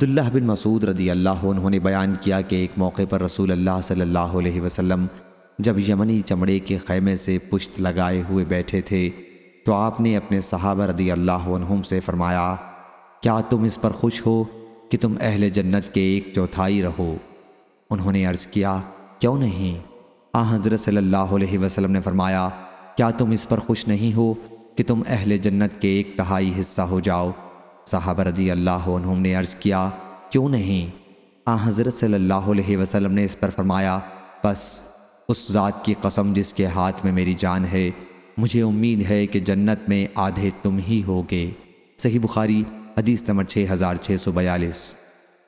عبداللہ بن مسعود رضی اللہ عنہ نے بیان کیا کہ ایک موقع پر رسول اللہ صلی اللہ علیہ وسلم جب یمنی چمڑے کے خیمے سے پشت لگائے ہوئے بیٹھے تھے تو آپ نے اپنے صحابہ رضی اللہ عنہم سے فرمایا، کیا تم اس پر خوش ہو کہ تم اہل جنت کے ایک چوتھائی رہو؟ انہوں نے عرض کیا، کیوں نہیں؟ آ، حضرت صلی اللہ علیہ وسلم نے فرمایا، کیا تم اس پر خوش نہیں ہو کہ تم اہل جنت کے ایک تہائی حصہ ہو جاؤ؟ صحابہ رضی اللہ عنہم نے عرض کیا، کیوں نہیں؟ آ، حضرت صلی اللہ علیہ وسلم نے اس پر فرمایا، بس، اس ذات کی قسم جس کے ہاتھ میں میری جان ہے، مجھے امید ہے کہ جنت میں آدھے تم ہی ہوگے۔ صحیح بخاری، حدیث نمبر 6642